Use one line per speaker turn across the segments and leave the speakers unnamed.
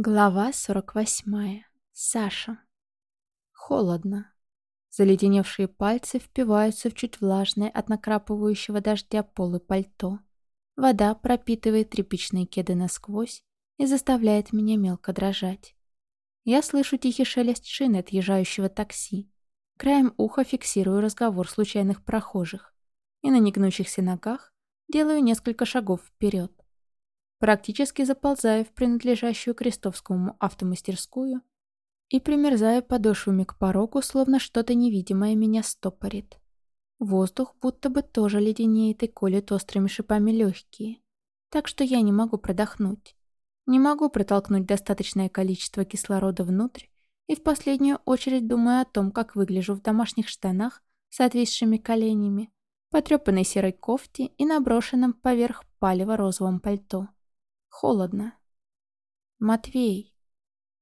Глава 48. Саша. Холодно. Заледеневшие пальцы впиваются в чуть влажное от накрапывающего дождя полы пальто. Вода пропитывает тряпичные кеды насквозь и заставляет меня мелко дрожать. Я слышу тихий шелест шины отъезжающего такси. Краем уха фиксирую разговор случайных прохожих и на негнущихся ногах делаю несколько шагов вперед. Практически заползаю в принадлежащую Крестовскому автомастерскую и примерзаю подошвами к порогу, словно что-то невидимое меня стопорит. Воздух будто бы тоже леденеет и колет острыми шипами легкие, так что я не могу продохнуть. Не могу протолкнуть достаточное количество кислорода внутрь и в последнюю очередь думаю о том, как выгляжу в домашних штанах с отвисшими коленями, потрепанной серой кофте и наброшенном поверх палево розовом пальто. Холодно. «Матвей!»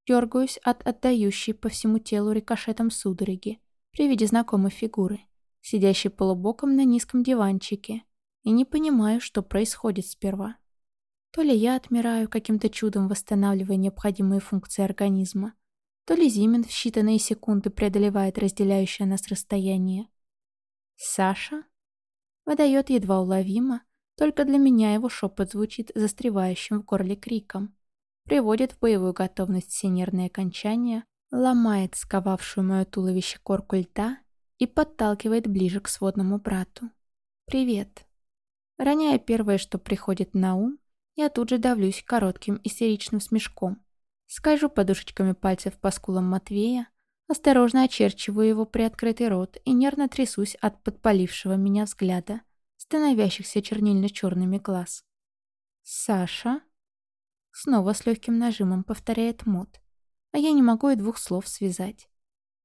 Дергаюсь от отдающей по всему телу рикошетом судороги при виде знакомой фигуры, сидящей полубоком на низком диванчике, и не понимаю, что происходит сперва. То ли я отмираю, каким-то чудом восстанавливая необходимые функции организма, то ли Зимин в считанные секунды преодолевает разделяющее нас расстояние. «Саша?» Выдает едва уловимо, только для меня его шепот звучит застревающим в горле криком. Приводит в боевую готовность все нервные окончания, ломает сковавшую мое туловище корку льда и подталкивает ближе к сводному брату. «Привет». Роняя первое, что приходит на ум, я тут же давлюсь коротким истеричным смешком. Скажу подушечками пальцев по скулам Матвея, осторожно очерчиваю его приоткрытый рот и нервно трясусь от подпалившего меня взгляда становящихся чернильно-черными глаз. «Саша?» Снова с легким нажимом повторяет Мот, а я не могу и двух слов связать.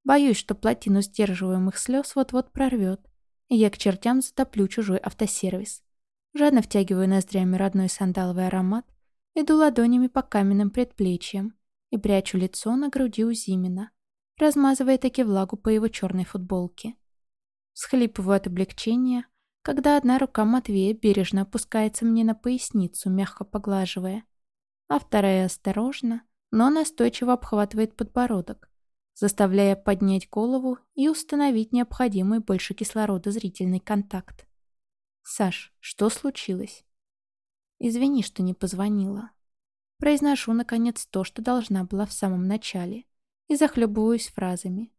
Боюсь, что плотину сдерживаемых слез вот-вот прорвет, и я к чертям затоплю чужой автосервис. Жадно втягиваю ноздрями родной сандаловый аромат, иду ладонями по каменным предплечьям и прячу лицо на груди у Зимина, размазывая таки влагу по его черной футболке. Схлипываю от облегчения, когда одна рука Матвея бережно опускается мне на поясницу, мягко поглаживая, а вторая осторожно, но настойчиво обхватывает подбородок, заставляя поднять голову и установить необходимый больше кислорода зрительный контакт. «Саш, что случилось?» «Извини, что не позвонила». Произношу, наконец, то, что должна была в самом начале, и захлебываюсь фразами,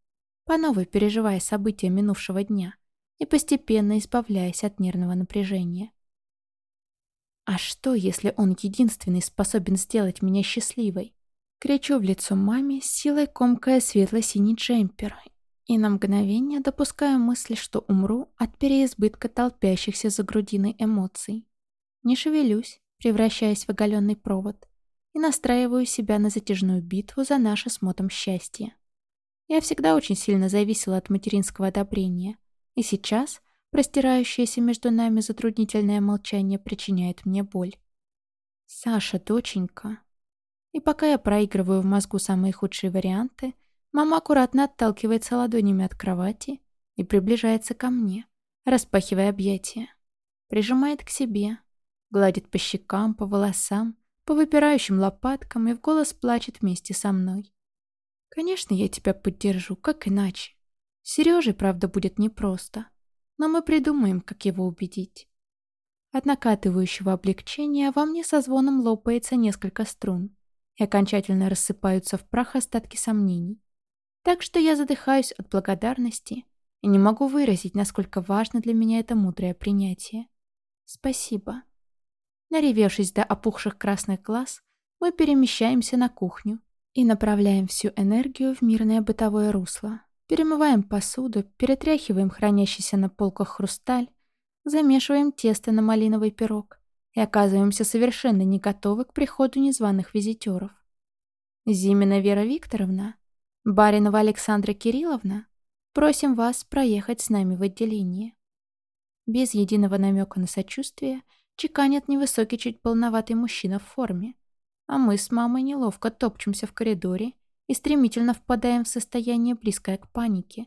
по новой переживая события минувшего дня и постепенно избавляясь от нервного напряжения. А что, если он единственный способен сделать меня счастливой? Кричу в лицо маме, силой комкая светло-синий джемпер, и на мгновение допускаю мысль, что умру от переизбытка толпящихся за грудиной эмоций. Не шевелюсь, превращаясь в оголенный провод, и настраиваю себя на затяжную битву за наше с Мотом счастье. Я всегда очень сильно зависела от материнского одобрения, и сейчас простирающееся между нами затруднительное молчание причиняет мне боль. «Саша, доченька». И пока я проигрываю в мозгу самые худшие варианты, мама аккуратно отталкивается ладонями от кровати и приближается ко мне, распахивая объятия. Прижимает к себе, гладит по щекам, по волосам, по выпирающим лопаткам и в голос плачет вместе со мной. «Конечно, я тебя поддержу, как иначе?» Сереже, правда, будет непросто, но мы придумаем, как его убедить. От накатывающего облегчения во мне со звоном лопается несколько струн и окончательно рассыпаются в прах остатки сомнений. Так что я задыхаюсь от благодарности и не могу выразить, насколько важно для меня это мудрое принятие. Спасибо. Наревевшись до опухших красных глаз, мы перемещаемся на кухню и направляем всю энергию в мирное бытовое русло. Перемываем посуду, перетряхиваем хранящийся на полках хрусталь, замешиваем тесто на малиновый пирог и оказываемся совершенно не готовы к приходу незваных визитеров. Зимина Вера Викторовна, Баринова Александра Кирилловна, просим вас проехать с нами в отделение. Без единого намека на сочувствие чеканит невысокий, чуть полноватый мужчина в форме, а мы с мамой неловко топчемся в коридоре и стремительно впадаем в состояние, близкое к панике.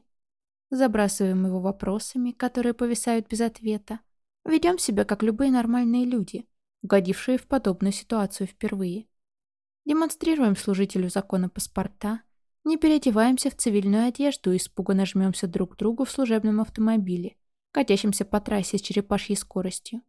Забрасываем его вопросами, которые повисают без ответа. Ведем себя, как любые нормальные люди, угодившие в подобную ситуацию впервые. Демонстрируем служителю закона паспорта, не переодеваемся в цивильную одежду и испуганно жмемся друг к другу в служебном автомобиле, катящемся по трассе с черепашьей скоростью.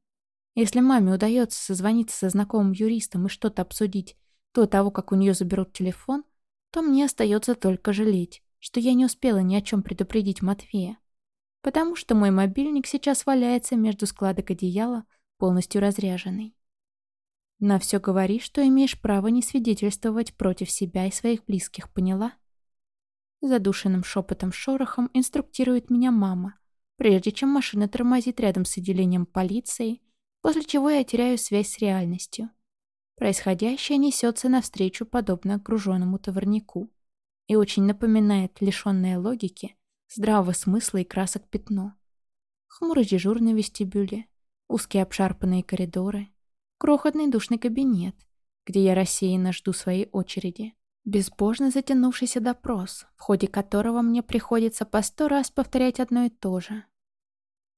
Если маме удается созвониться со знакомым юристом и что-то обсудить до того, как у нее заберут телефон, то мне остается только жалеть, что я не успела ни о чем предупредить Матвея. Потому что мой мобильник сейчас валяется между складок одеяла, полностью разряженный. На все говори, что имеешь право не свидетельствовать против себя и своих близких, поняла? Задушенным шепотом-шорохом инструктирует меня мама, прежде чем машина тормозит рядом с отделением полиции, после чего я теряю связь с реальностью. Происходящее несется навстречу подобно окруженному товарнику и очень напоминает лишенное логики, здравого смысла и красок пятно. Хмурый дежурный в вестибюле, узкие обшарпанные коридоры, крохотный душный кабинет, где я рассеянно жду своей очереди. Безбожно затянувшийся допрос, в ходе которого мне приходится по сто раз повторять одно и то же.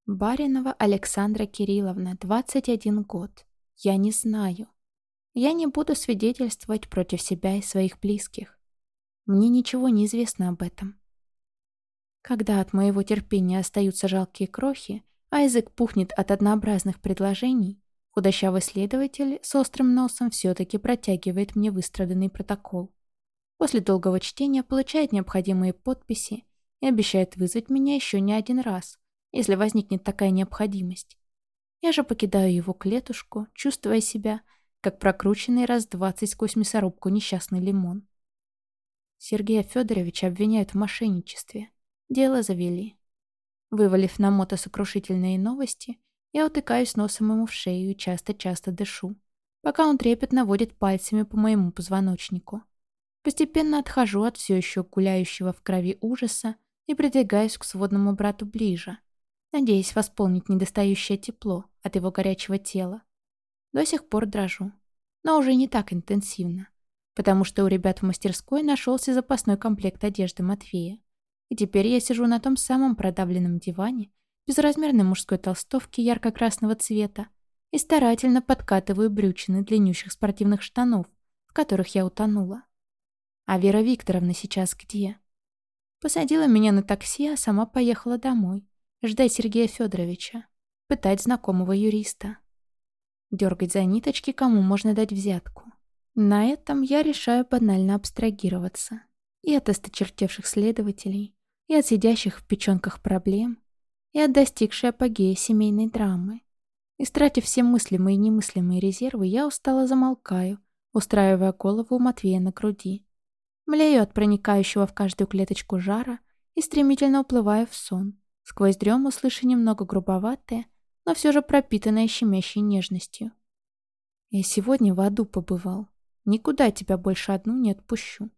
Баринова Александра Кирилловна, 21 год. Я не знаю. Я не буду свидетельствовать против себя и своих близких. Мне ничего не известно об этом. Когда от моего терпения остаются жалкие крохи, а язык пухнет от однообразных предложений, худощавый следователь с острым носом все-таки протягивает мне выстраданный протокол. После долгого чтения получает необходимые подписи и обещает вызвать меня еще не один раз, если возникнет такая необходимость. Я же покидаю его клетушку, чувствуя себя, как прокрученный раз двадцать сквозь мясорубку несчастный лимон. Сергея Федоровича обвиняют в мошенничестве. Дело завели. Вывалив на мото сокрушительные новости, я утыкаюсь носом ему в шею и часто-часто дышу, пока он трепетно водит пальцами по моему позвоночнику. Постепенно отхожу от все еще гуляющего в крови ужаса и придвигаюсь к сводному брату ближе, надеясь восполнить недостающее тепло от его горячего тела. До сих пор дрожу, но уже не так интенсивно потому что у ребят в мастерской нашелся запасной комплект одежды Матвея. И теперь я сижу на том самом продавленном диване, безразмерной мужской толстовке ярко-красного цвета, и старательно подкатываю брючины длиннющих спортивных штанов, в которых я утонула. А Вера Викторовна сейчас где? Посадила меня на такси, а сама поехала домой, ждать Сергея Федоровича, пытать знакомого юриста. Дергать за ниточки, кому можно дать взятку. На этом я решаю банально абстрагироваться. И от осточертевших следователей, и от сидящих в печенках проблем, и от достигшей апогея семейной драмы. Истратив все мыслимые и немыслимые резервы, я устало замолкаю, устраивая голову у Матвея на груди. Млею от проникающего в каждую клеточку жара и стремительно уплываю в сон, сквозь дрему слыша немного грубоватое, но все же пропитанное щемящей нежностью. Я сегодня в аду побывал. Никуда тебя больше одну не отпущу.